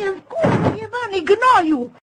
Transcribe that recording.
Weź kurwa, jebany gnoju!